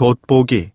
돋보기.